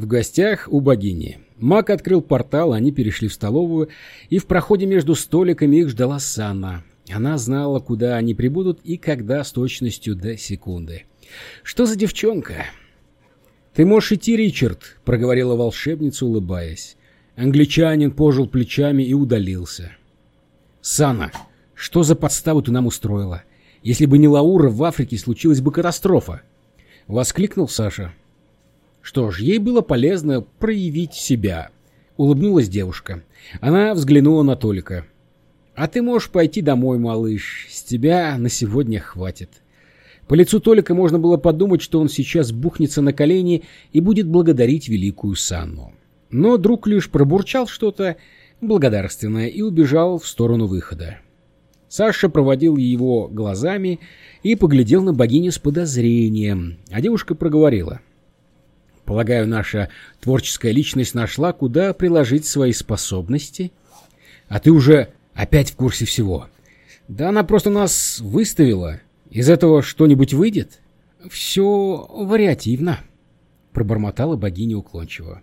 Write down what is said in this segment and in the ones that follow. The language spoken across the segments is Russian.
В гостях у богини. Мак открыл портал, они перешли в столовую, и в проходе между столиками их ждала Санна. Она знала, куда они прибудут и когда с точностью до секунды. «Что за девчонка?» «Ты можешь идти, Ричард», — проговорила волшебница, улыбаясь. Англичанин пожил плечами и удалился. «Сана, что за подставу ты нам устроила? Если бы не Лаура, в Африке случилась бы катастрофа!» — воскликнул Саша. Что ж, ей было полезно проявить себя. Улыбнулась девушка. Она взглянула на Толика. «А ты можешь пойти домой, малыш. С тебя на сегодня хватит». По лицу Толика можно было подумать, что он сейчас бухнется на колени и будет благодарить великую Санну. Но друг лишь пробурчал что-то благодарственное и убежал в сторону выхода. Саша проводил его глазами и поглядел на богиню с подозрением, а девушка проговорила — Полагаю, наша творческая личность нашла, куда приложить свои способности. А ты уже опять в курсе всего. Да она просто нас выставила. Из этого что-нибудь выйдет? Все вариативно, пробормотала богиня уклончиво.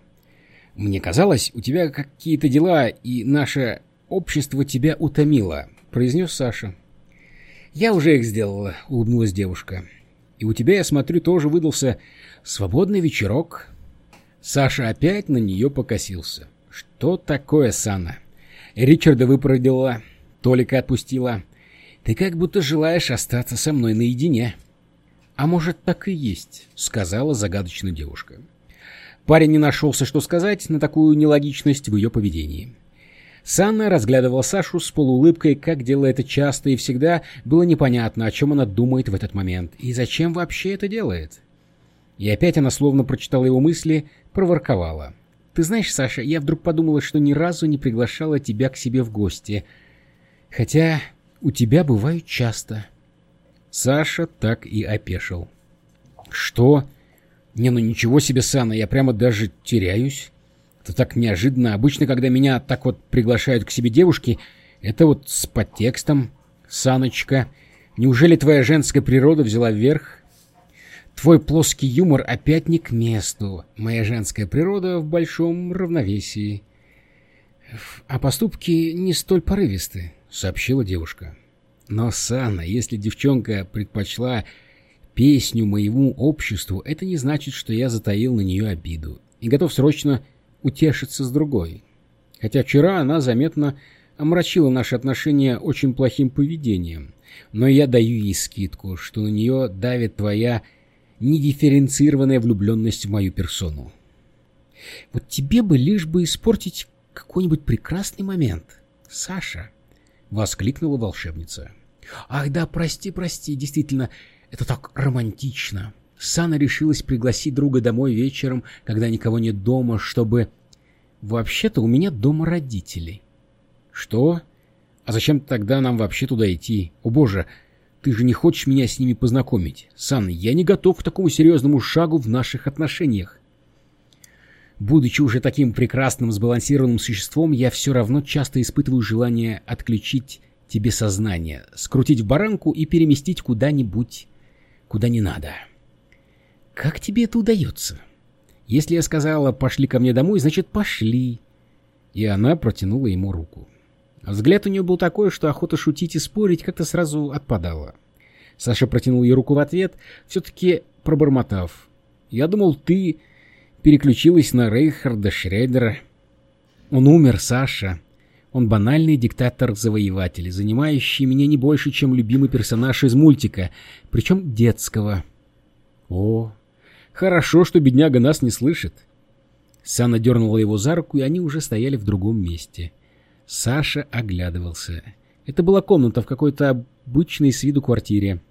Мне казалось, у тебя какие-то дела, и наше общество тебя утомило, произнес Саша. Я уже их сделала, улыбнулась девушка. И у тебя, я смотрю, тоже выдался свободный вечерок. Саша опять на нее покосился. Что такое, Сана? Ричарда выпроводила, Толика отпустила. Ты как будто желаешь остаться со мной наедине. А может, так и есть, сказала загадочная девушка. Парень не нашелся, что сказать на такую нелогичность в ее поведении. Санна разглядывала Сашу с полуулыбкой, как делает это часто, и всегда было непонятно, о чем она думает в этот момент, и зачем вообще это делает. И опять она словно прочитала его мысли, проворковала. «Ты знаешь, Саша, я вдруг подумала, что ни разу не приглашала тебя к себе в гости. Хотя у тебя бывают часто». Саша так и опешил. «Что? Не, ну ничего себе, Санна, я прямо даже теряюсь». Это так неожиданно. Обычно, когда меня так вот приглашают к себе девушки, это вот с подтекстом. Саночка, неужели твоя женская природа взяла вверх? Твой плоский юмор опять не к месту. Моя женская природа в большом равновесии. А поступки не столь порывисты, сообщила девушка. Но, Сана, если девчонка предпочла песню моему обществу, это не значит, что я затаил на нее обиду и готов срочно утешиться с другой. Хотя вчера она заметно омрачила наши отношения очень плохим поведением. Но я даю ей скидку, что на нее давит твоя недифференцированная влюбленность в мою персону. Вот тебе бы лишь бы испортить какой-нибудь прекрасный момент, Саша, — воскликнула волшебница. Ах да, прости, прости, действительно, это так романтично. Сана решилась пригласить друга домой вечером, когда никого нет дома, чтобы... Вообще-то у меня дома родители. Что? А зачем тогда нам вообще туда идти? О боже, ты же не хочешь меня с ними познакомить. Сан, я не готов к такому серьезному шагу в наших отношениях. Будучи уже таким прекрасным, сбалансированным существом, я все равно часто испытываю желание отключить тебе сознание, скрутить в баранку и переместить куда-нибудь, куда не надо. Как тебе это удается? Если я сказала «пошли ко мне домой», значит «пошли». И она протянула ему руку. Взгляд у нее был такой, что охота шутить и спорить как-то сразу отпадала. Саша протянул ей руку в ответ, все-таки пробормотав. «Я думал, ты переключилась на Рейхарда Шрейдера». «Он умер, Саша. Он банальный диктатор-завоеватель, занимающий меня не больше, чем любимый персонаж из мультика, причем детского». «О, Хорошо, что бедняга нас не слышит. Сана дернула его за руку, и они уже стояли в другом месте. Саша оглядывался. Это была комната в какой-то обычной с виду квартире.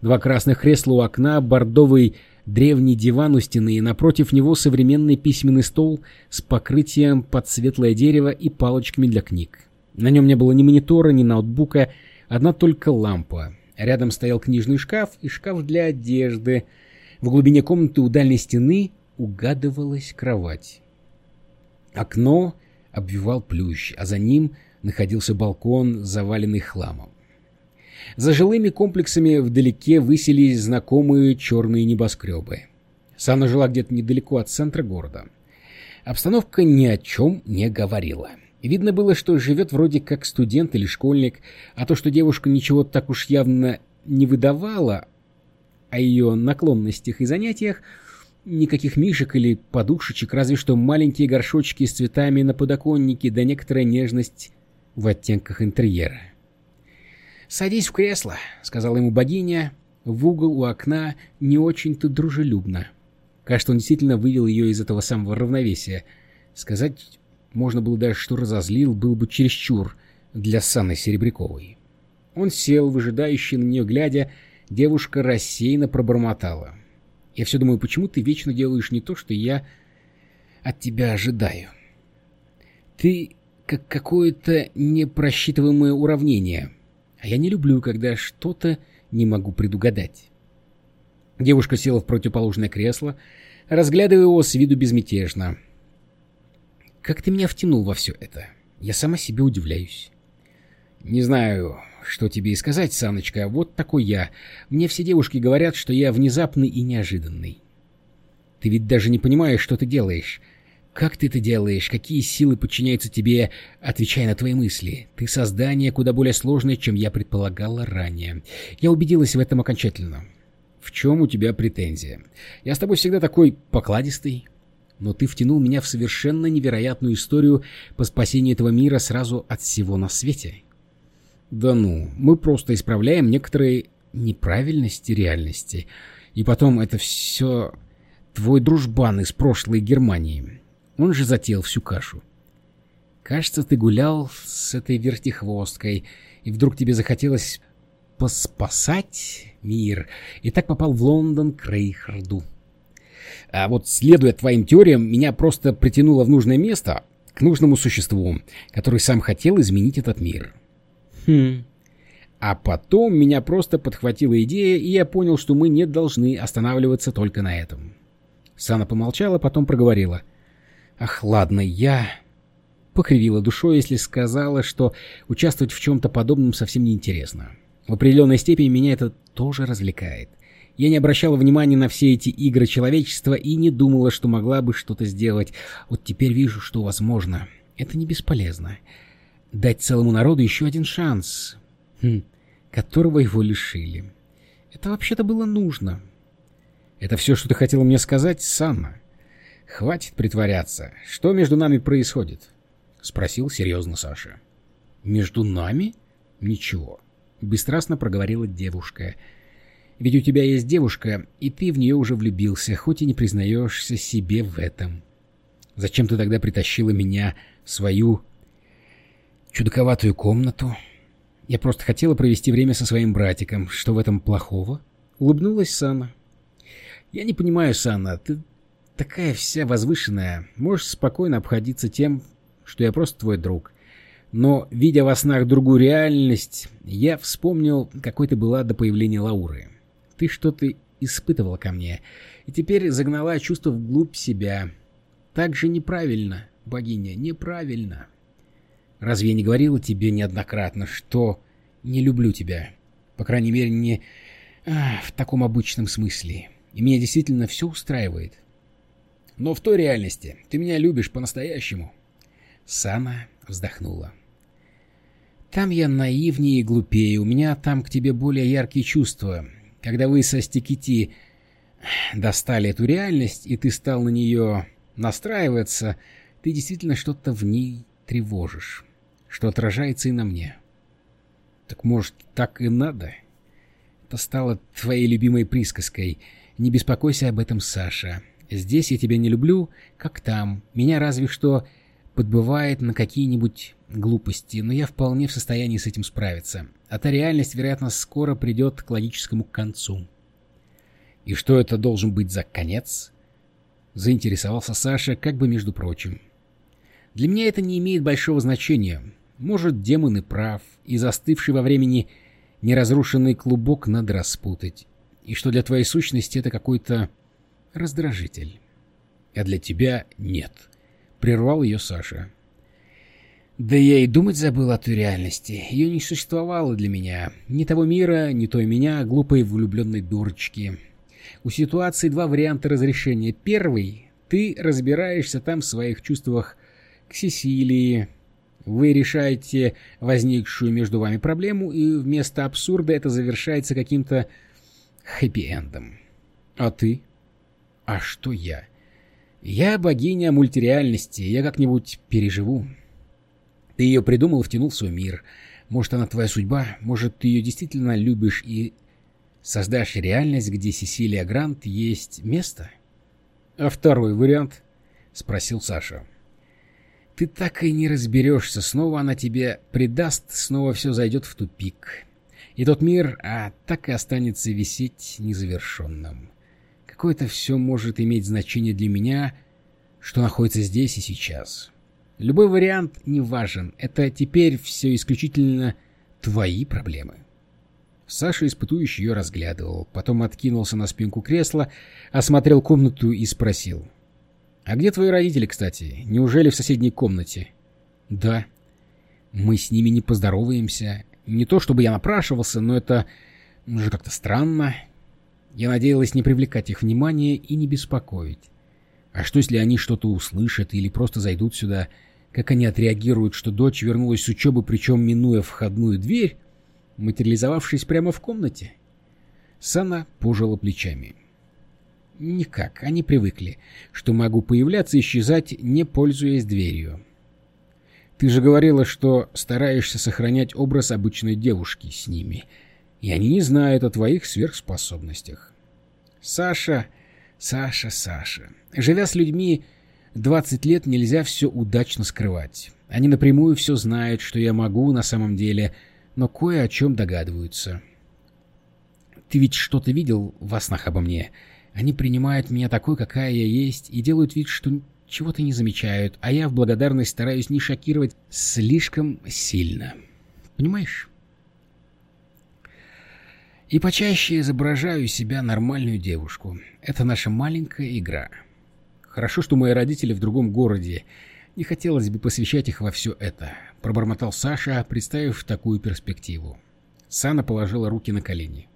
Два красных кресла у окна, бордовый древний диван у стены, и напротив него современный письменный стол с покрытием под светлое дерево и палочками для книг. На нем не было ни монитора, ни ноутбука, одна только лампа. Рядом стоял книжный шкаф и шкаф для одежды — в глубине комнаты у дальней стены угадывалась кровать. Окно обвивал плющ, а за ним находился балкон, заваленный хламом. За жилыми комплексами вдалеке высились знакомые черные небоскребы. Сана жила где-то недалеко от центра города. Обстановка ни о чем не говорила. Видно было, что живет вроде как студент или школьник, а то, что девушка ничего так уж явно не выдавала о ее наклонностях и занятиях, никаких мишек или подушечек, разве что маленькие горшочки с цветами на подоконнике, да некоторая нежность в оттенках интерьера. «Садись в кресло», — сказала ему богиня, в угол у окна не очень-то дружелюбно. Кажется, он действительно вывел ее из этого самого равновесия. Сказать можно было даже, что разозлил, был бы чересчур для Санны Серебряковой. Он сел, выжидающий на нее глядя, девушка рассеянно пробормотала. «Я все думаю, почему ты вечно делаешь не то, что я от тебя ожидаю? Ты как какое-то непросчитываемое уравнение, а я не люблю, когда что-то не могу предугадать». Девушка села в противоположное кресло, разглядывая его с виду безмятежно. «Как ты меня втянул во все это? Я сама себе удивляюсь». «Не знаю, что тебе и сказать, Саночка, вот такой я. Мне все девушки говорят, что я внезапный и неожиданный. Ты ведь даже не понимаешь, что ты делаешь. Как ты это делаешь? Какие силы подчиняются тебе, отвечая на твои мысли? Ты создание куда более сложное, чем я предполагала ранее. Я убедилась в этом окончательно. В чем у тебя претензия? Я с тобой всегда такой покладистый. Но ты втянул меня в совершенно невероятную историю по спасению этого мира сразу от всего на свете. Да ну, мы просто исправляем некоторые неправильности реальности. И потом это все твой дружбан из прошлой Германии. Он же затеял всю кашу. Кажется, ты гулял с этой вертихвосткой, и вдруг тебе захотелось поспасать мир, и так попал в Лондон к Рейхарду. А вот, следуя твоим теориям, меня просто притянуло в нужное место, к нужному существу, который сам хотел изменить этот мир. Хм. А потом меня просто подхватила идея, и я понял, что мы не должны останавливаться только на этом. Сана помолчала, потом проговорила. «Ах, ладно, я...» Покривила душой, если сказала, что участвовать в чем-то подобном совсем неинтересно. В определенной степени меня это тоже развлекает. Я не обращала внимания на все эти игры человечества и не думала, что могла бы что-то сделать. Вот теперь вижу, что возможно. Это не бесполезно. Дать целому народу еще один шанс, хм, которого его лишили. Это вообще-то было нужно. Это все, что ты хотела мне сказать, Санна? Хватит притворяться. Что между нами происходит? Спросил серьезно Саша. Между нами? Ничего. — бесстрастно проговорила девушка. «Ведь у тебя есть девушка, и ты в нее уже влюбился, хоть и не признаешься себе в этом. Зачем ты тогда притащила меня в свою чудаковатую комнату? Я просто хотела провести время со своим братиком. Что в этом плохого?» — улыбнулась Сана. «Я не понимаю, Сана, ты такая вся возвышенная. Можешь спокойно обходиться тем, что я просто твой друг. Но, видя во снах другую реальность, я вспомнил, какой ты была до появления Лауры. Ты что-то испытывала ко мне, и теперь загнала чувство вглубь себя. Так же неправильно, богиня, неправильно. Разве я не говорила тебе неоднократно, что не люблю тебя? По крайней мере, не а, в таком обычном смысле. И меня действительно все устраивает. Но в той реальности ты меня любишь по-настоящему. Сана вздохнула. Там я наивнее и глупее, у меня там к тебе более яркие чувства. Когда вы со Стикити достали эту реальность, и ты стал на нее настраиваться, ты действительно что-то в ней тревожишь, что отражается и на мне. Так может, так и надо? Это стало твоей любимой присказкой. Не беспокойся об этом, Саша. Здесь я тебя не люблю, как там. Меня разве что подбывает на какие-нибудь глупости, но я вполне в состоянии с этим справиться. А та реальность, вероятно, скоро придет к логическому концу. И что это должен быть за конец? Заинтересовался Саша, как бы между прочим. Для меня это не имеет большого значения. Может, демон и прав, и застывший во времени неразрушенный клубок надо распутать. И что для твоей сущности это какой-то раздражитель. А для тебя нет. —— прервал ее Саша. «Да я и думать забыл о той реальности. Ее не существовало для меня. Ни того мира, ни той меня, глупой влюбленной дурочки. У ситуации два варианта разрешения. Первый Ты разбираешься там в своих чувствах к Сесилии. Вы решаете возникшую между вами проблему, и вместо абсурда это завершается каким-то хэппи-эндом. А ты? А что я? Я богиня мультиреальности, я как-нибудь переживу. Ты ее придумал и втянул в свой мир. Может, она твоя судьба, может, ты ее действительно любишь и создашь реальность, где Сесилия Грант есть место? А второй вариант? Спросил Саша. Ты так и не разберешься, снова она тебе предаст, снова все зайдет в тупик. И тот мир, а так и останется висеть незавершенным. Какое-то все может иметь значение для меня, что находится здесь и сейчас. Любой вариант не важен. Это теперь все исключительно твои проблемы. Саша испытующий ее разглядывал, потом откинулся на спинку кресла, осмотрел комнату и спросил. «А где твои родители, кстати? Неужели в соседней комнате?» «Да». «Мы с ними не поздороваемся. Не то чтобы я напрашивался, но это уже как-то странно. Я надеялась не привлекать их внимания и не беспокоить. А что, если они что-то услышат или просто зайдут сюда? Как они отреагируют, что дочь вернулась с учебы, причем минуя входную дверь, материализовавшись прямо в комнате? Сана пожала плечами. Никак, они привыкли, что могу появляться и исчезать, не пользуясь дверью. Ты же говорила, что стараешься сохранять образ обычной девушки с ними — и они не знают о твоих сверхспособностях. Саша, Саша, Саша. Живя с людьми 20 лет, нельзя все удачно скрывать. Они напрямую все знают, что я могу на самом деле, но кое о чем догадываются. Ты ведь что-то видел во снах обо мне? Они принимают меня такой, какая я есть, и делают вид, что чего-то не замечают, а я в благодарность стараюсь не шокировать слишком сильно. Понимаешь? И почаще изображаю себя нормальную девушку. Это наша маленькая игра. Хорошо, что мои родители в другом городе. Не хотелось бы посвящать их во все это. Пробормотал Саша, представив такую перспективу. Сана положила руки на колени.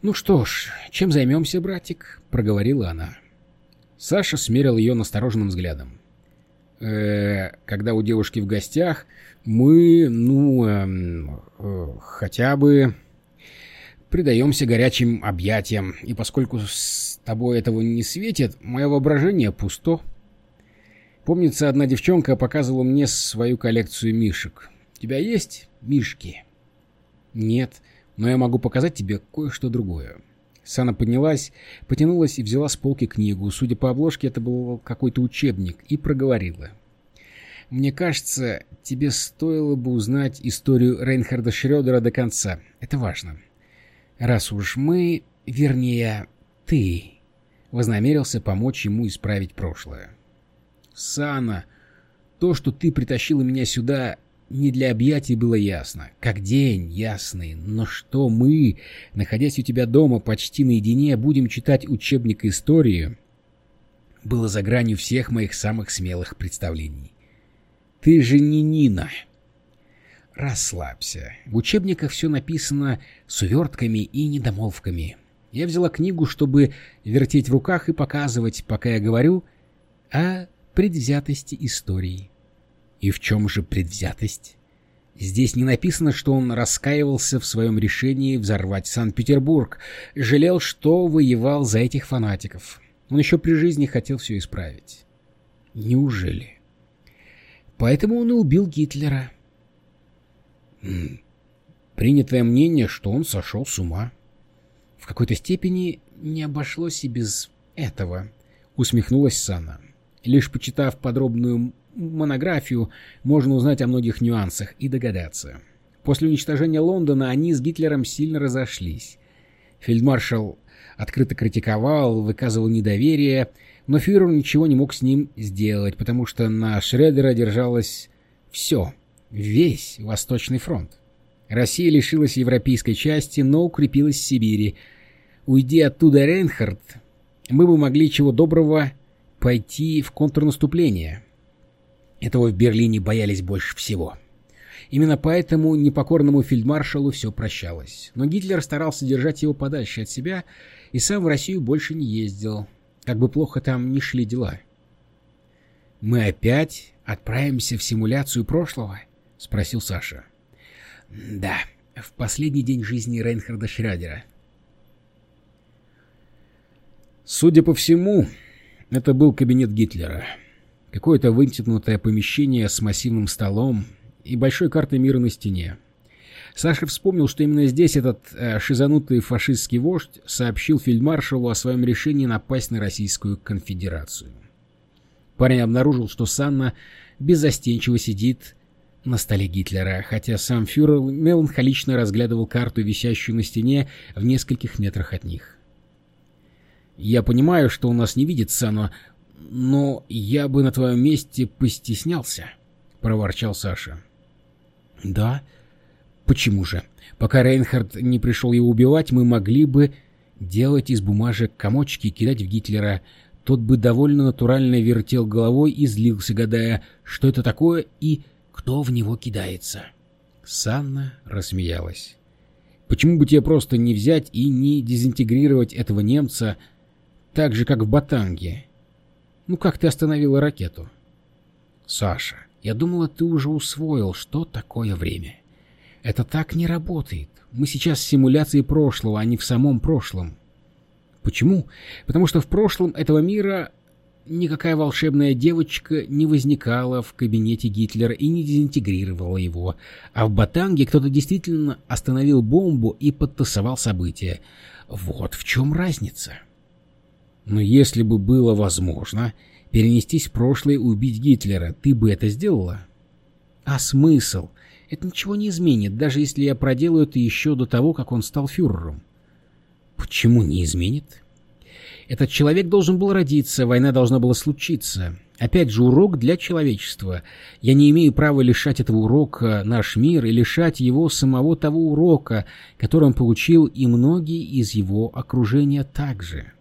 «Ну что ж, чем займемся, братик?» — проговорила она. Саша смерил ее настороженным взглядом. «Э, когда у девушки в гостях, мы, ну, э, э, хотя бы предаемся горячим объятиям, и поскольку с тобой этого не светит, мое воображение пусто. Помнится, одна девчонка показывала мне свою коллекцию мишек. У тебя есть мишки? Нет, но я могу показать тебе кое-что другое. Сана поднялась, потянулась и взяла с полки книгу. Судя по обложке, это был какой-то учебник, и проговорила. «Мне кажется, тебе стоило бы узнать историю Рейнхарда Шрёдера до конца. Это важно раз уж мы, вернее, ты, вознамерился помочь ему исправить прошлое. Сана, то, что ты притащила меня сюда, не для объятий было ясно, как день ясный, но что мы, находясь у тебя дома почти наедине, будем читать учебник истории, было за гранью всех моих самых смелых представлений. Ты же не Нина, Расслабься. В учебниках все написано с увертками и недомолвками. Я взяла книгу, чтобы вертеть в руках и показывать, пока я говорю о предвзятости истории. И в чем же предвзятость? Здесь не написано, что он раскаивался в своем решении взорвать Санкт-Петербург, жалел, что воевал за этих фанатиков. Он еще при жизни хотел все исправить. Неужели? Поэтому он и убил Гитлера. Принятое мнение, что он сошел с ума. В какой-то степени не обошлось и без этого, усмехнулась Сана. Лишь почитав подробную монографию, можно узнать о многих нюансах и догадаться. После уничтожения Лондона они с Гитлером сильно разошлись. Фельдмаршал открыто критиковал, выказывал недоверие, но фюрер ничего не мог с ним сделать, потому что на Шредера держалось все — весь Восточный фронт. Россия лишилась европейской части, но укрепилась в Сибири. Уйди оттуда Рейнхард, мы бы могли чего доброго пойти в контрнаступление. Этого в Берлине боялись больше всего. Именно поэтому непокорному фельдмаршалу все прощалось. Но Гитлер старался держать его подальше от себя и сам в Россию больше не ездил. как бы плохо там ни шли дела. «Мы опять отправимся в симуляцию прошлого?» — спросил Саша. «Да, в последний день жизни Рейнхарда Шрёдера». Судя по всему, это был кабинет Гитлера. Какое-то вытянутое помещение с массивным столом и большой картой мира на стене. Саша вспомнил, что именно здесь этот э, шизанутый фашистский вождь сообщил фельдмаршалу о своем решении напасть на Российскую конфедерацию. Парень обнаружил, что Санна беззастенчиво сидит на столе Гитлера, хотя сам фюрер меланхолично разглядывал карту, висящую на стене в нескольких метрах от них. «Я понимаю, что у нас не видит Санна, но я бы на твоем месте постеснялся», — проворчал Саша. «Да? Почему же? Пока Рейнхард не пришел его убивать, мы могли бы делать из бумажек комочки и кидать в Гитлера, тот бы довольно натурально вертел головой и злился, гадая, что это такое и кто в него кидается. Санна рассмеялась. «Почему бы тебе просто не взять и не дезинтегрировать этого немца так же, как в Батанге? Ну как ты остановила ракету?» «Саша, я думала, ты уже усвоил, что такое время. Это так не работает. Мы сейчас в симуляции прошлого, а не в самом прошлом. Почему? Потому что в прошлом этого мира никакая волшебная девочка не возникала в кабинете Гитлера и не дезинтегрировала его, а в Батанге кто-то действительно остановил бомбу и подтасовал события. Вот в чем разница. Но если бы было возможно перенестись в прошлое и убить Гитлера, ты бы это сделала? А смысл? Это ничего не изменит, даже если я проделаю это еще до того, как он стал фюрером. Почему не изменит? Этот человек должен был родиться, война должна была случиться. Опять же, урок для человечества. Я не имею права лишать этого урока наш мир и лишать его самого того урока, который он получил, и многие из его окружения также.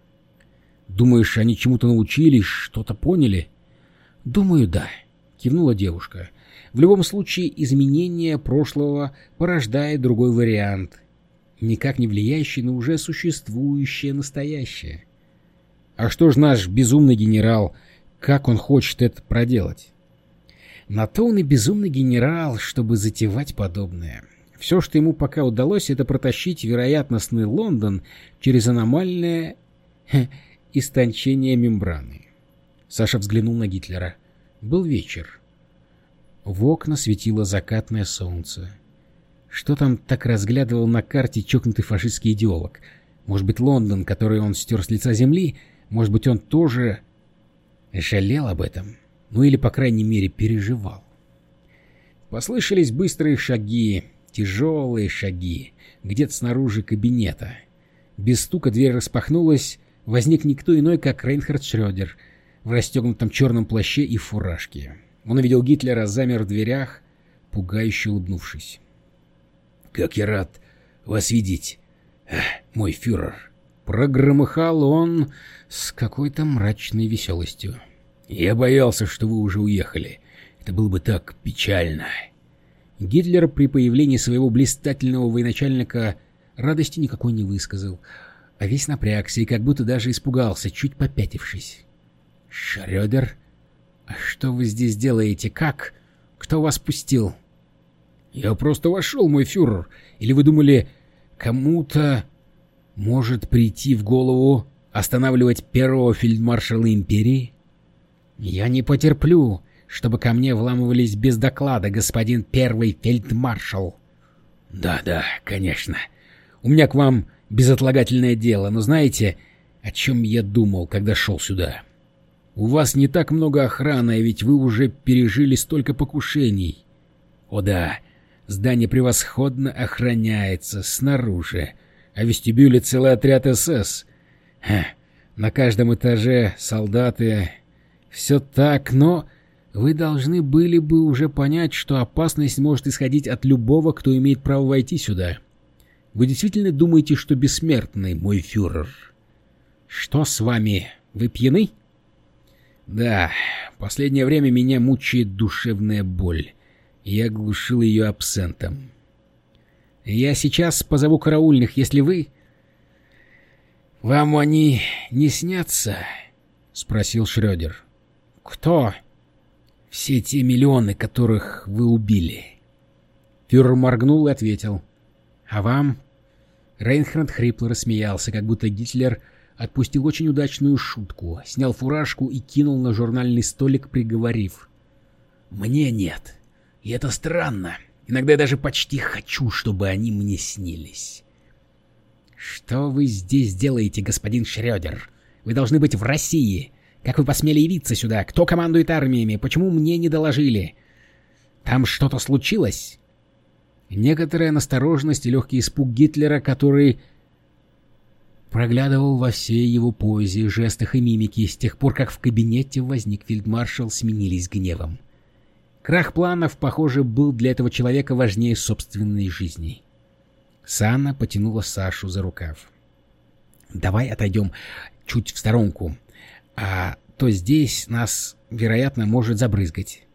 Думаешь, они чему-то научились, что-то поняли? Думаю, да, кивнула девушка. В любом случае, изменение прошлого порождает другой вариант, никак не влияющий на уже существующее настоящее. А что ж наш безумный генерал, как он хочет это проделать? На то он и безумный генерал, чтобы затевать подобное. Все, что ему пока удалось, это протащить вероятностный Лондон через аномальное истончение мембраны. Саша взглянул на Гитлера. Был вечер. В окна светило закатное солнце. Что там так разглядывал на карте чокнутый фашистский идеолог? Может быть, Лондон, который он стер с лица земли? Может быть, он тоже жалел об этом? Ну или, по крайней мере, переживал. Послышались быстрые шаги, тяжелые шаги, где-то снаружи кабинета. Без стука дверь распахнулась, возник никто иной, как Рейнхард Шрёдер в расстегнутом черном плаще и фуражке. Он увидел Гитлера, замер в дверях, пугающе улыбнувшись. «Как я рад вас видеть, мой фюрер!» Прогромыхал он с какой-то мрачной веселостью. «Я боялся, что вы уже уехали. Это было бы так печально». Гитлер при появлении своего блистательного военачальника радости никакой не высказал, а весь напрягся и как будто даже испугался, чуть попятившись. «Шрёдер, а что вы здесь делаете? Как? Кто вас пустил?» «Я просто вошел, мой фюрер. Или вы думали, кому-то может прийти в голову останавливать первого фельдмаршала империи? Я не потерплю, чтобы ко мне вламывались без доклада, господин первый фельдмаршал. Да-да, конечно. У меня к вам безотлагательное дело, но знаете, о чем я думал, когда шел сюда? У вас не так много охраны, а ведь вы уже пережили столько покушений. О да, Здание превосходно охраняется снаружи, а в вестибюле целый отряд СС. Ха, на каждом этаже солдаты. Все так, но вы должны были бы уже понять, что опасность может исходить от любого, кто имеет право войти сюда. Вы действительно думаете, что бессмертный, мой фюрер? Что с вами? Вы пьяны? Да, последнее время меня мучает душевная боль. Я глушил ее абсентом. «Я сейчас позову караульных, если вы...» «Вам они не снятся?» спросил Шрёдер. «Кто?» «Все те миллионы, которых вы убили». Фюрер моргнул и ответил. «А вам?» Рейнхард хрипло рассмеялся, как будто Гитлер отпустил очень удачную шутку, снял фуражку и кинул на журнальный столик, приговорив. «Мне нет. И это странно. Иногда я даже почти хочу, чтобы они мне снились». «Что вы здесь делаете, господин Шрёдер? Вы должны быть в России. Как вы посмели явиться сюда? Кто командует армиями? Почему мне не доложили? Там что-то случилось?» Некоторая настороженность и легкий испуг Гитлера, который проглядывал во всей его позе, жестах и мимике, с тех пор, как в кабинете возник фельдмаршал, сменились гневом. Крах планов, похоже, был для этого человека важнее собственной жизни. Санна потянула Сашу за рукав. «Давай отойдем чуть в сторонку, а то здесь нас, вероятно, может забрызгать».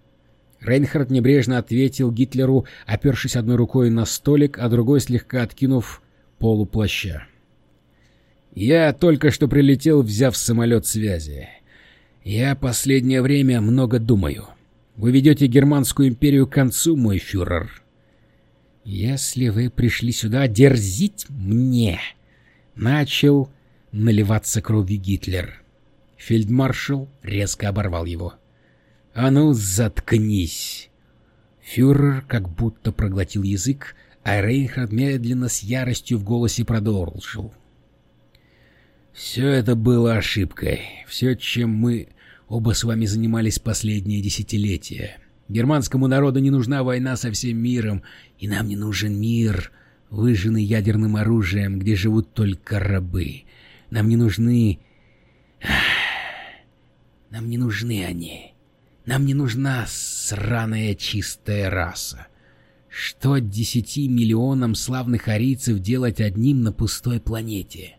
Рейнхард небрежно ответил Гитлеру, опершись одной рукой на столик, а другой слегка откинув полу плаща. «Я только что прилетел, взяв самолет связи. Я последнее время много думаю. Вы ведете Германскую империю к концу, мой фюрер. Если вы пришли сюда дерзить мне...» Начал наливаться кровью Гитлер. Фельдмаршал резко оборвал его. «А ну, заткнись!» Фюрер как будто проглотил язык, а Рейнхард медленно с яростью в голосе продолжил. «Все это было ошибкой. Все, чем мы оба с вами занимались последние десятилетия. Германскому народу не нужна война со всем миром, и нам не нужен мир, выжженный ядерным оружием, где живут только рабы. Нам не нужны... Нам не нужны они. Нам не нужна сраная чистая раса. Что десяти миллионам славных арийцев делать одним на пустой планете?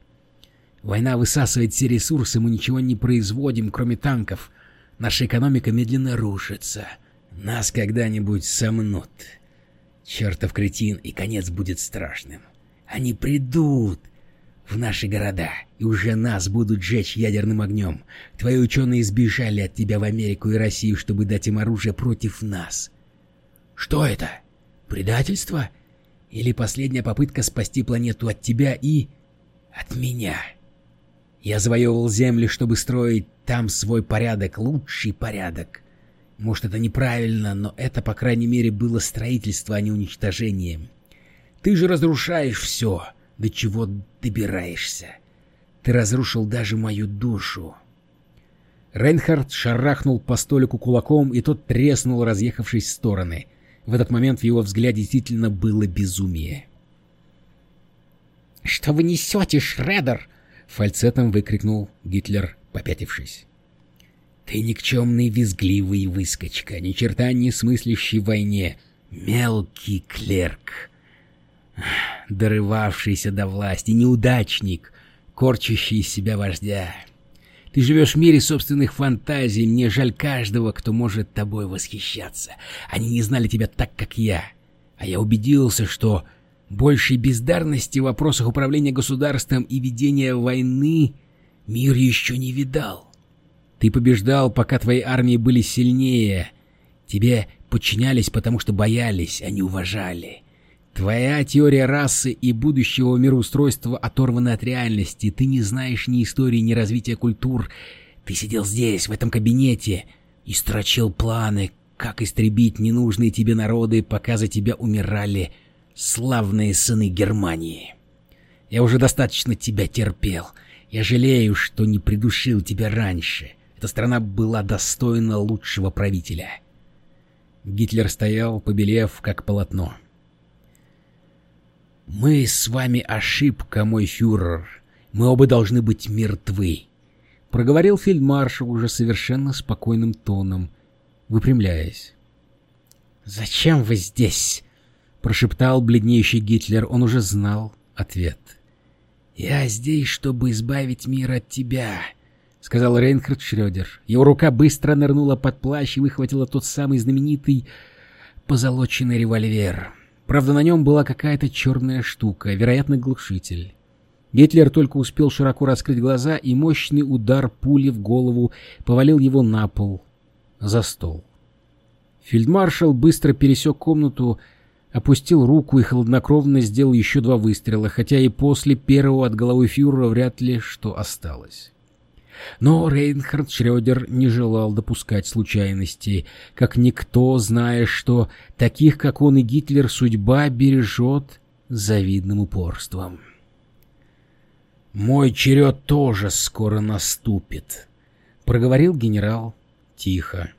Война высасывает все ресурсы, мы ничего не производим, кроме танков. Наша экономика медленно рушится. Нас когда-нибудь сомнут. Чертов кретин, и конец будет страшным. Они придут, в наши города, и уже нас будут жечь ядерным огнем. Твои ученые сбежали от тебя в Америку и Россию, чтобы дать им оружие против нас. Что это? Предательство? Или последняя попытка спасти планету от тебя и... от меня? Я завоевывал Землю, чтобы строить там свой порядок, лучший порядок. Может, это неправильно, но это, по крайней мере, было строительство, а не уничтожение. Ты же разрушаешь все до чего добираешься. Ты разрушил даже мою душу. Рейнхард шарахнул по столику кулаком, и тот треснул, разъехавшись в стороны. В этот момент в его взгляде действительно было безумие. «Что вы несете, Шредер?» — фальцетом выкрикнул Гитлер, попятившись. «Ты никчемный визгливый выскочка, ни черта не смыслящий в войне, мелкий клерк дорывавшийся до власти, неудачник, корчащий из себя вождя. Ты живешь в мире собственных фантазий, мне жаль каждого, кто может тобой восхищаться. Они не знали тебя так, как я. А я убедился, что большей бездарности в вопросах управления государством и ведения войны мир еще не видал. Ты побеждал, пока твои армии были сильнее. Тебе подчинялись, потому что боялись, а не уважали. Твоя теория расы и будущего мироустройства оторваны от реальности. Ты не знаешь ни истории, ни развития культур. Ты сидел здесь, в этом кабинете, и строчил планы, как истребить ненужные тебе народы, пока за тебя умирали славные сыны Германии. Я уже достаточно тебя терпел. Я жалею, что не придушил тебя раньше. Эта страна была достойна лучшего правителя. Гитлер стоял, побелев, как полотно. «Мы с вами ошибка, мой фюрер. Мы оба должны быть мертвы», — проговорил фельдмаршал уже совершенно спокойным тоном, выпрямляясь. «Зачем вы здесь?» — прошептал бледнеющий Гитлер. Он уже знал ответ. «Я здесь, чтобы избавить мир от тебя», — сказал Рейнхард Шрёдер. Его рука быстро нырнула под плащ и выхватила тот самый знаменитый позолоченный револьвер. Правда, на нем была какая-то черная штука, вероятно, глушитель. Гитлер только успел широко раскрыть глаза, и мощный удар пули в голову повалил его на пол, за стол. Фельдмаршал быстро пересек комнату, опустил руку и хладнокровно сделал еще два выстрела, хотя и после первого от головы фюрера вряд ли что осталось. Но Рейнхард Шрёдер не желал допускать случайностей, как никто, зная, что таких, как он и Гитлер, судьба бережет завидным упорством. «Мой черед тоже скоро наступит», — проговорил генерал тихо.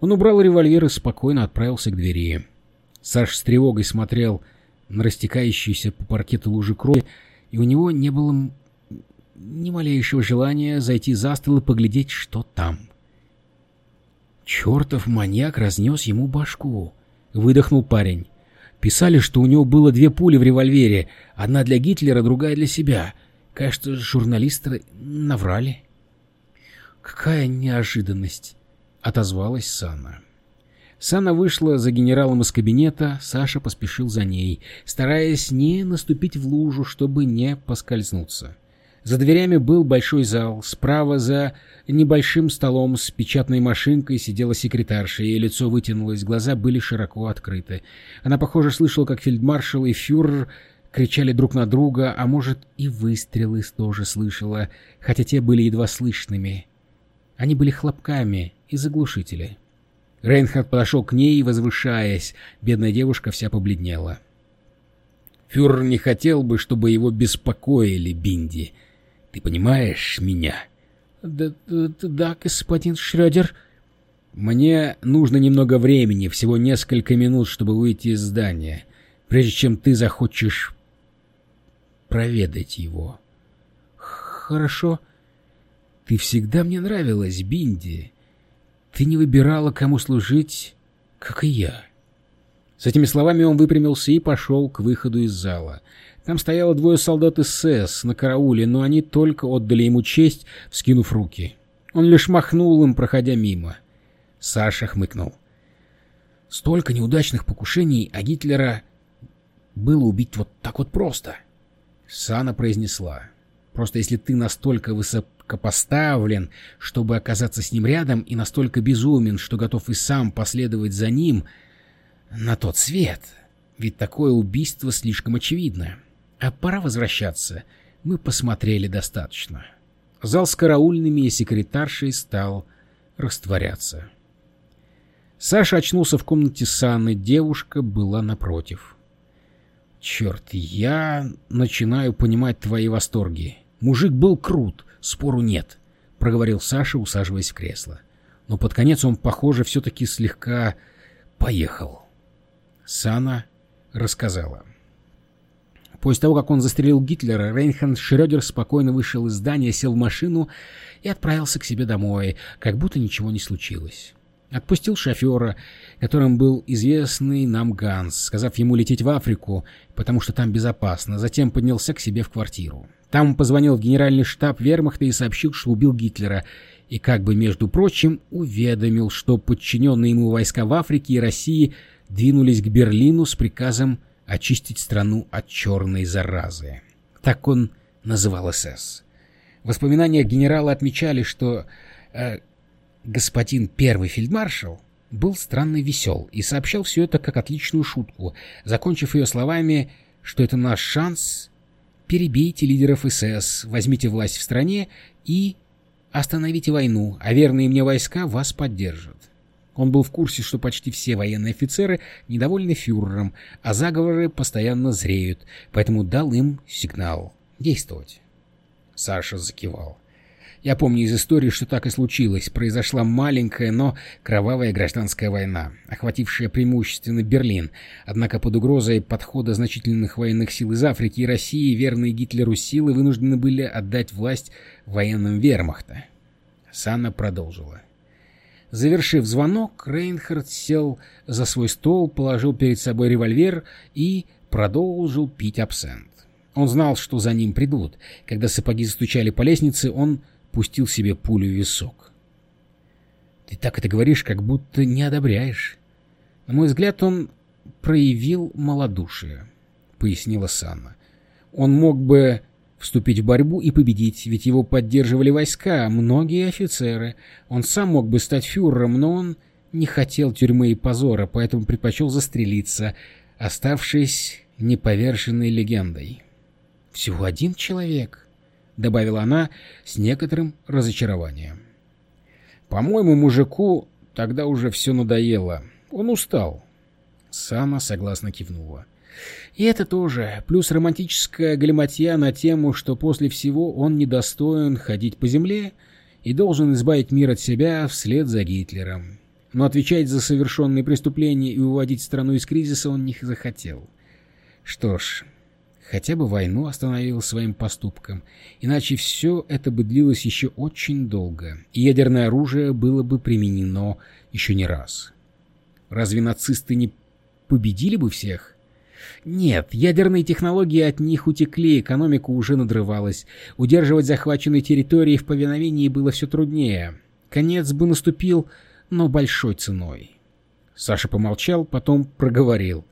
Он убрал револьвер и спокойно отправился к двери. Саш с тревогой смотрел на растекающуюся по паркету лужи крови, и у него не было ни малейшего желания зайти за стол и поглядеть, что там. «Чертов маньяк разнес ему башку», — выдохнул парень. «Писали, что у него было две пули в револьвере, одна для Гитлера, другая для себя. Кажется, журналисты наврали». «Какая неожиданность!» — отозвалась Санна. Санна вышла за генералом из кабинета, Саша поспешил за ней, стараясь не наступить в лужу, чтобы не поскользнуться. За дверями был большой зал, справа за небольшим столом с печатной машинкой сидела секретарша, ее лицо вытянулось, глаза были широко открыты. Она, похоже, слышала, как фельдмаршал и фюрер кричали друг на друга, а может и выстрелы тоже слышала, хотя те были едва слышными. Они были хлопками и заглушители. Рейнхард подошел к ней, возвышаясь. Бедная девушка вся побледнела. «Фюрер не хотел бы, чтобы его беспокоили, Бинди. Ты понимаешь меня?» «Да, да, да господин Шрёдер». «Мне нужно немного времени, всего несколько минут, чтобы выйти из здания, прежде чем ты захочешь проведать его». «Хорошо». «Ты всегда мне нравилась, Бинди. Ты не выбирала, кому служить, как и я». С этими словами он выпрямился и пошел к выходу из зала. Там стояло двое солдат СС на карауле, но они только отдали ему честь, вскинув руки. Он лишь махнул им, проходя мимо. Саша хмыкнул. Столько неудачных покушений, а Гитлера было убить вот так вот просто. Сана произнесла. Просто если ты настолько высокопоставлен, чтобы оказаться с ним рядом, и настолько безумен, что готов и сам последовать за ним на тот свет, ведь такое убийство слишком очевидно. А пора возвращаться. Мы посмотрели достаточно. Зал с караульными и секретаршей стал растворяться. Саша очнулся в комнате с Анной. Девушка была напротив. «Черт, я начинаю понимать твои восторги. Мужик был крут, спору нет», — проговорил Саша, усаживаясь в кресло. Но под конец он, похоже, все-таки слегка поехал. Сана рассказала. После того, как он застрелил Гитлера, Рейнхард Шрёдер спокойно вышел из здания, сел в машину и отправился к себе домой, как будто ничего не случилось. Отпустил шофера, которым был известный нам Ганс, сказав ему лететь в Африку, потому что там безопасно, затем поднялся к себе в квартиру. Там он позвонил в генеральный штаб вермахта и сообщил, что убил Гитлера, и как бы, между прочим, уведомил, что подчиненные ему войска в Африке и России двинулись к Берлину с приказом очистить страну от черной заразы. Так он называл СС. В воспоминаниях генерала отмечали, что э, господин первый фельдмаршал был странно весел и сообщал все это как отличную шутку, закончив ее словами, что это наш шанс перебейте лидеров СС, возьмите власть в стране и остановите войну, а верные мне войска вас поддержат. Он был в курсе, что почти все военные офицеры недовольны фюрером, а заговоры постоянно зреют, поэтому дал им сигнал действовать. Саша закивал. Я помню из истории, что так и случилось. Произошла маленькая, но кровавая гражданская война, охватившая преимущественно Берлин. Однако под угрозой подхода значительных военных сил из Африки и России верные Гитлеру силы вынуждены были отдать власть военным вермахта. Санна продолжила. Завершив звонок, Рейнхард сел за свой стол, положил перед собой револьвер и продолжил пить абсент. Он знал, что за ним придут. Когда сапоги застучали по лестнице, он пустил себе пулю в висок. «Ты так это говоришь, как будто не одобряешь». На мой взгляд, он проявил малодушие, — пояснила Санна. Он мог бы вступить в борьбу и победить, ведь его поддерживали войска, многие офицеры. Он сам мог бы стать фюрером, но он не хотел тюрьмы и позора, поэтому предпочел застрелиться, оставшись неповерженной легендой. «Всего один человек», — добавила она с некоторым разочарованием. «По-моему, мужику тогда уже все надоело. Он устал». Сана согласно кивнула. И это тоже, плюс романтическая галиматья на тему, что после всего он недостоин ходить по земле и должен избавить мир от себя вслед за Гитлером. Но отвечать за совершенные преступления и уводить страну из кризиса он не захотел. Что ж, хотя бы войну остановил своим поступком, иначе все это бы длилось еще очень долго, и ядерное оружие было бы применено еще не раз. Разве нацисты не победили бы всех? Нет, ядерные технологии от них утекли, экономика уже надрывалась. Удерживать захваченные территории в повиновении было все труднее. Конец бы наступил, но большой ценой. Саша помолчал, потом проговорил.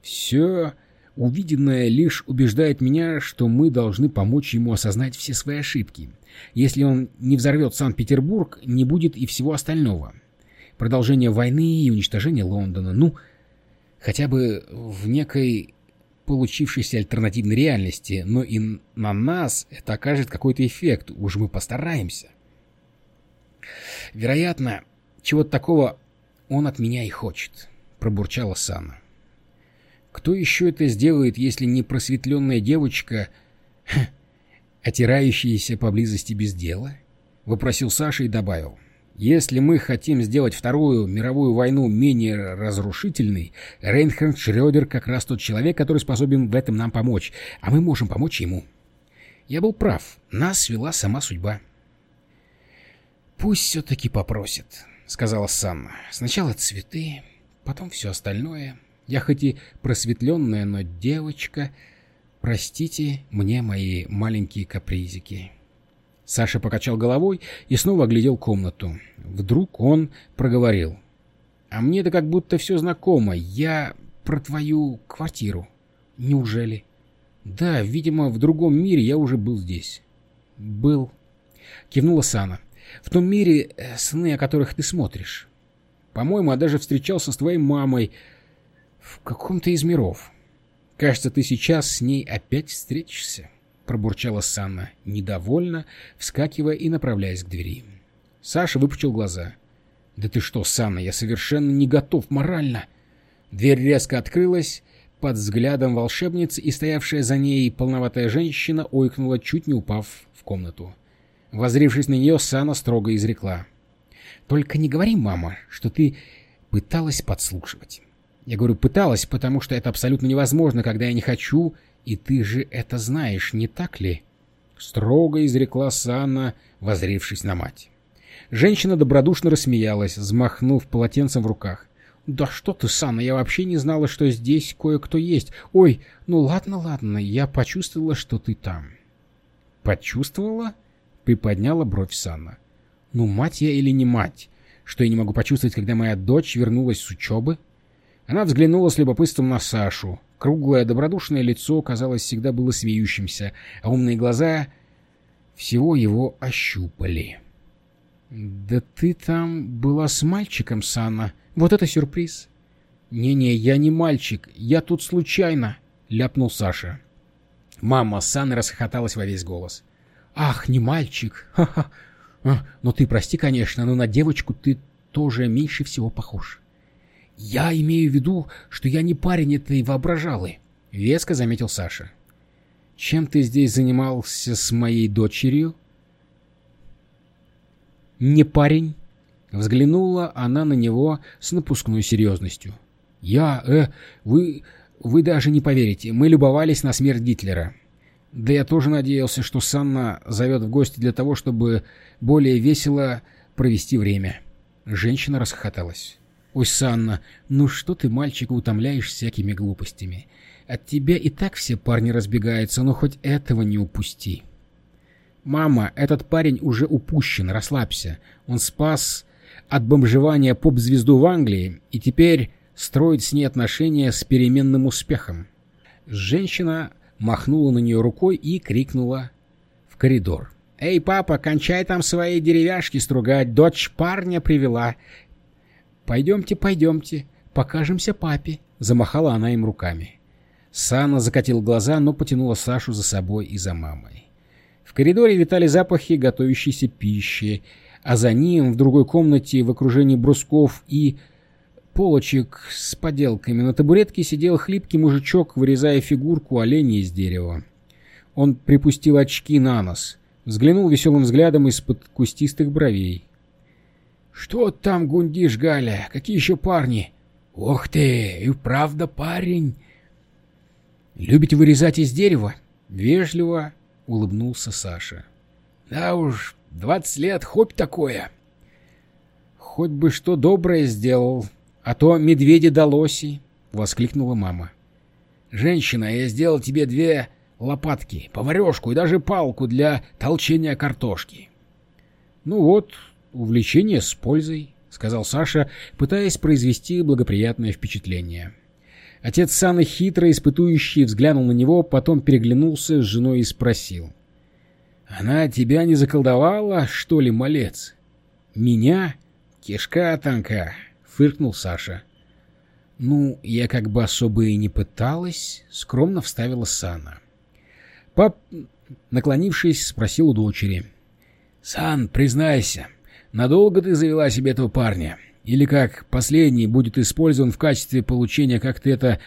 «Все увиденное лишь убеждает меня, что мы должны помочь ему осознать все свои ошибки. Если он не взорвет Санкт-Петербург, не будет и всего остального. Продолжение войны и уничтожение Лондона. Ну, хотя бы в некой получившейся альтернативной реальности, но и на нас это окажет какой-то эффект, уж мы постараемся. Вероятно, чего-то такого он от меня и хочет, пробурчала Сана. Кто еще это сделает, если не просветленная девочка, отирающаяся поблизости без дела? Вопросил Саша и добавил. — если мы хотим сделать Вторую мировую войну менее разрушительной, Рейнхард Шрёдер как раз тот человек, который способен в этом нам помочь, а мы можем помочь ему. Я был прав, нас свела сама судьба. «Пусть все-таки попросит», — сказала Санна. «Сначала цветы, потом все остальное. Я хоть и просветленная, но девочка. Простите мне мои маленькие капризики». Саша покачал головой и снова оглядел комнату. Вдруг он проговорил. «А мне-то как будто все знакомо. Я про твою квартиру. Неужели?» «Да, видимо, в другом мире я уже был здесь». «Был», — кивнула Сана. «В том мире, э, сны, о которых ты смотришь. По-моему, я даже встречался с твоей мамой в каком-то из миров. Кажется, ты сейчас с ней опять встретишься» пробурчала Санна, недовольно, вскакивая и направляясь к двери. Саша выпучил глаза. «Да ты что, Санна, я совершенно не готов морально!» Дверь резко открылась, под взглядом волшебницы, и стоявшая за ней полноватая женщина ойкнула, чуть не упав в комнату. Возрившись на нее, Сана строго изрекла. «Только не говори, мама, что ты пыталась подслушивать». Я говорю «пыталась», потому что это абсолютно невозможно, когда я не хочу и ты же это знаешь, не так ли?» Строго изрекла Санна, возрившись на мать. Женщина добродушно рассмеялась, взмахнув полотенцем в руках. «Да что ты, Санна, я вообще не знала, что здесь кое-кто есть. Ой, ну ладно, ладно, я почувствовала, что ты там». «Почувствовала?» — приподняла бровь Санна. «Ну, мать я или не мать? Что я не могу почувствовать, когда моя дочь вернулась с учебы?» Она взглянула с любопытством на Сашу, Круглое добродушное лицо, казалось, всегда было смеющимся, а умные глаза всего его ощупали. «Да ты там была с мальчиком, Санна. Вот это сюрприз!» «Не-не, я не мальчик, я тут случайно!» — ляпнул Саша. Мама Санны расхохоталась во весь голос. «Ах, не мальчик! Ха-ха! А, ну ты прости, конечно, но на девочку ты тоже меньше всего похож». «Я имею в виду, что я не парень этой воображалы», — веско заметил Саша. «Чем ты здесь занимался с моей дочерью?» «Не парень», — взглянула она на него с напускной серьезностью. «Я... э... вы... вы даже не поверите, мы любовались на смерть Гитлера. Да я тоже надеялся, что Санна зовет в гости для того, чтобы более весело провести время». Женщина расхохоталась. «Ой, Санна, ну что ты мальчика утомляешь всякими глупостями? От тебя и так все парни разбегаются, но хоть этого не упусти». «Мама, этот парень уже упущен, расслабься. Он спас от бомжевания поп-звезду в Англии и теперь строит с ней отношения с переменным успехом». Женщина махнула на нее рукой и крикнула в коридор. «Эй, папа, кончай там свои деревяшки стругать, дочь парня привела». «Пойдемте, пойдемте, покажемся папе», — замахала она им руками. Сана закатил глаза, но потянула Сашу за собой и за мамой. В коридоре витали запахи готовящейся пищи, а за ним в другой комнате в окружении брусков и полочек с поделками на табуретке сидел хлипкий мужичок, вырезая фигурку оленя из дерева. Он припустил очки на нос, взглянул веселым взглядом из-под кустистых бровей. — Что там гундишь, Галя? Какие еще парни? — Ох ты, и правда парень! — Любите вырезать из дерева? — вежливо улыбнулся Саша. — Да уж, двадцать лет, хобби такое. — Хоть бы что доброе сделал, а то медведи да лоси, — воскликнула мама. — Женщина, я сделал тебе две лопатки, поварешку и даже палку для толчения картошки. — Ну вот, увлечение с пользой, — сказал Саша, пытаясь произвести благоприятное впечатление. Отец Саны хитро испытующий взглянул на него, потом переглянулся с женой и спросил. — Она тебя не заколдовала, что ли, малец? — Меня? Кишка танка, фыркнул Саша. «Ну, я как бы особо и не пыталась», — скромно вставила Сана. Пап, наклонившись, спросил у дочери. «Сан, признайся, надолго ты завела себе этого парня? Или как последний будет использован в качестве получения, как ты это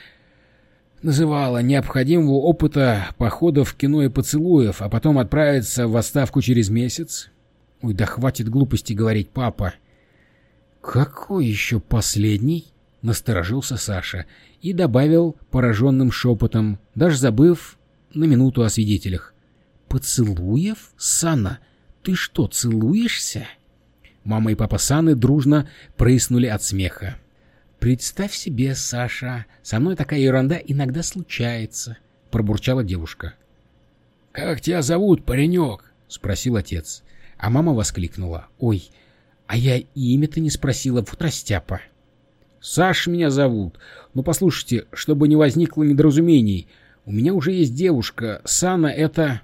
называла, необходимого опыта походов в кино и поцелуев, а потом отправиться в отставку через месяц? Ой, да хватит глупости говорить, папа. «Какой еще последний?» — насторожился Саша и добавил пораженным шепотом, даже забыв на минуту о свидетелях. «Поцелуев? Сана, ты что, целуешься?» Мама и папа Саны дружно прыснули от смеха. «Представь себе, Саша, со мной такая ерунда иногда случается», — пробурчала девушка. «Как тебя зовут, паренек?» — спросил отец. А мама воскликнула. «Ой, а я имя-то не спросила, вот растяпа. Саш меня зовут. Но послушайте, чтобы не возникло недоразумений, у меня уже есть девушка. Сана это...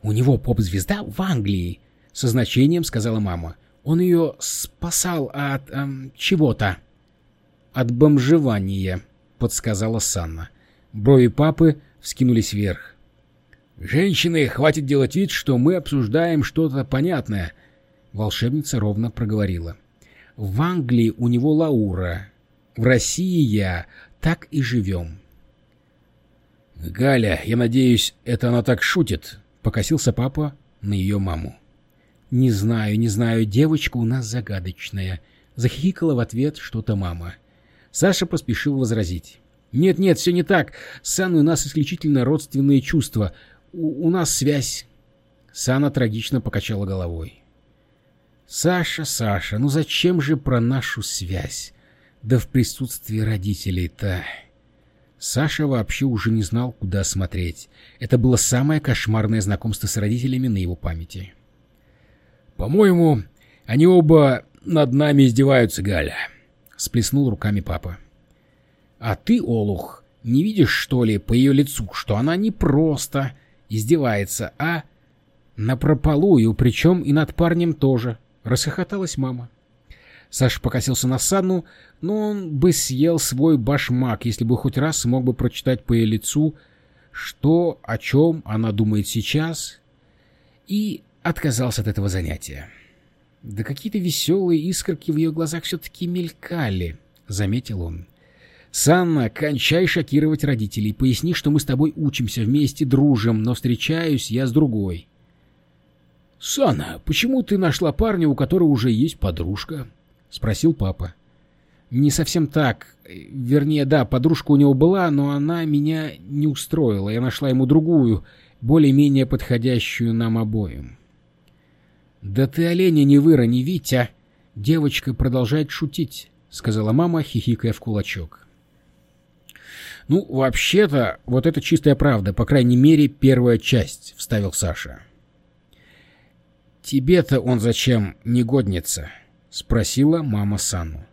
У него поп-звезда в Англии, со значением сказала мама. Он ее спасал от эм, чего-то. От бомжевания, подсказала Санна. Брови папы вскинулись вверх. «Женщины, хватит делать вид, что мы обсуждаем что-то понятное. Волшебница ровно проговорила. «В Англии у него Лаура. В России я. Так и живем». «Галя, я надеюсь, это она так шутит?» — покосился папа на ее маму. «Не знаю, не знаю, девочка у нас загадочная», — захихикала в ответ что-то мама. Саша поспешил возразить. «Нет-нет, все не так. С Анной у нас исключительно родственные чувства. У, у нас связь». Сана трагично покачала головой. «Саша, Саша, ну зачем же про нашу связь? Да в присутствии родителей-то...» Саша вообще уже не знал, куда смотреть. Это было самое кошмарное знакомство с родителями на его памяти. «По-моему, они оба над нами издеваются, Галя», — сплеснул руками папа. «А ты, Олух, не видишь, что ли, по ее лицу, что она не просто издевается, а напропалую, причем и над парнем тоже?» Расхохоталась мама. Саша покосился на Санну, но он бы съел свой башмак, если бы хоть раз смог бы прочитать по ее лицу, что, о чем она думает сейчас, и отказался от этого занятия. Да какие-то веселые искорки в ее глазах все-таки мелькали, — заметил он. «Санна, кончай шокировать родителей. Поясни, что мы с тобой учимся вместе, дружим, но встречаюсь я с другой». — Сана, почему ты нашла парня, у которого уже есть подружка? — спросил папа. — Не совсем так. Вернее, да, подружка у него была, но она меня не устроила. Я нашла ему другую, более-менее подходящую нам обоим. — Да ты оленя не вырони, Витя! Девочка продолжает шутить, — сказала мама, хихикая в кулачок. — Ну, вообще-то, вот это чистая правда, по крайней мере, первая часть, — вставил Саша. — «Тебе-то он зачем негодница?» — спросила мама Сану.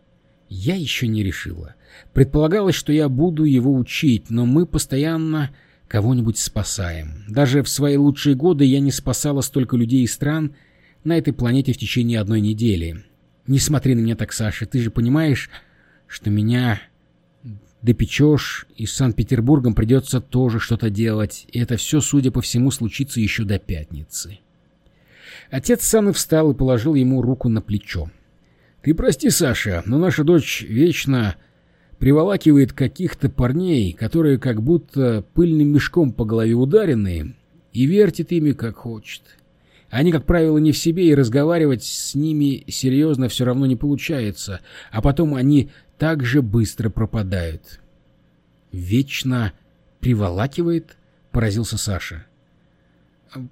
Я еще не решила. Предполагалось, что я буду его учить, но мы постоянно кого-нибудь спасаем. Даже в свои лучшие годы я не спасала столько людей и стран на этой планете в течение одной недели. Не смотри на меня так, Саша, ты же понимаешь, что меня допечешь, и с Санкт-Петербургом придется тоже что-то делать, и это все, судя по всему, случится еще до пятницы. Отец Саны встал и положил ему руку на плечо. «Ты прости, Саша, но наша дочь вечно приволакивает каких-то парней, которые как будто пыльным мешком по голове ударенные, и вертит ими как хочет. Они, как правило, не в себе, и разговаривать с ними серьезно все равно не получается, а потом они так же быстро пропадают. «Вечно приволакивает?» — поразился Саша.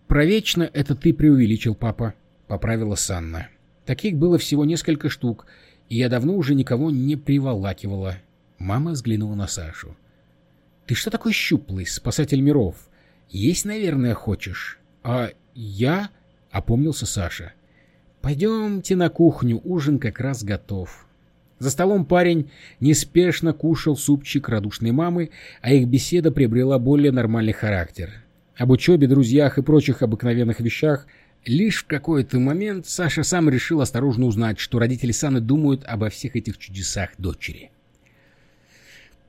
«Про вечно это ты преувеличил, папа», — поправила Санна. «Таких было всего несколько штук, и я давно уже никого не приволакивала». Мама взглянула на Сашу. «Ты что такой щуплый, спасатель миров? Есть, наверное, хочешь?» «А я...» — опомнился Саша. «Пойдемте на кухню, ужин как раз готов». За столом парень неспешно кушал супчик радушной мамы, а их беседа приобрела более нормальный характер. Об учебе, друзьях и прочих обыкновенных вещах лишь в какой-то момент Саша сам решил осторожно узнать, что родители Саны думают обо всех этих чудесах дочери.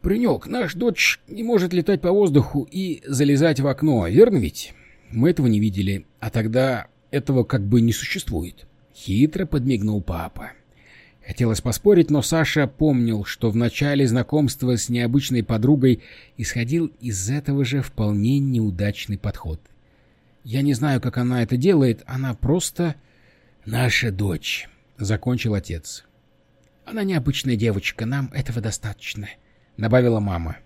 «Принек, наш дочь не может летать по воздуху и залезать в окно, верно ведь? Мы этого не видели, а тогда этого как бы не существует». Хитро подмигнул папа. Хотелось поспорить, но Саша помнил, что в начале знакомства с необычной подругой исходил из этого же вполне неудачный подход. «Я не знаю, как она это делает, она просто наша дочь», — закончил отец. «Она необычная девочка, нам этого достаточно», — добавила мама.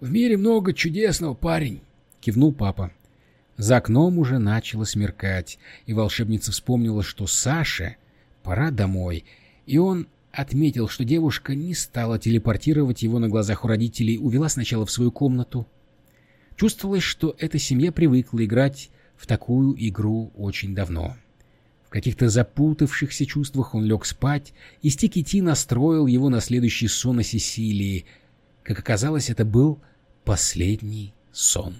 «В мире много чудесного, парень», — кивнул папа. За окном уже начало смеркать, и волшебница вспомнила, что Саше пора домой, и он отметил, что девушка не стала телепортировать его на глазах у родителей, увела сначала в свою комнату. Чувствовалось, что эта семья привыкла играть в такую игру очень давно. В каких-то запутавшихся чувствах он лег спать, и Стикити настроил его на следующий сон о Сесилии. Как оказалось, это был последний сон.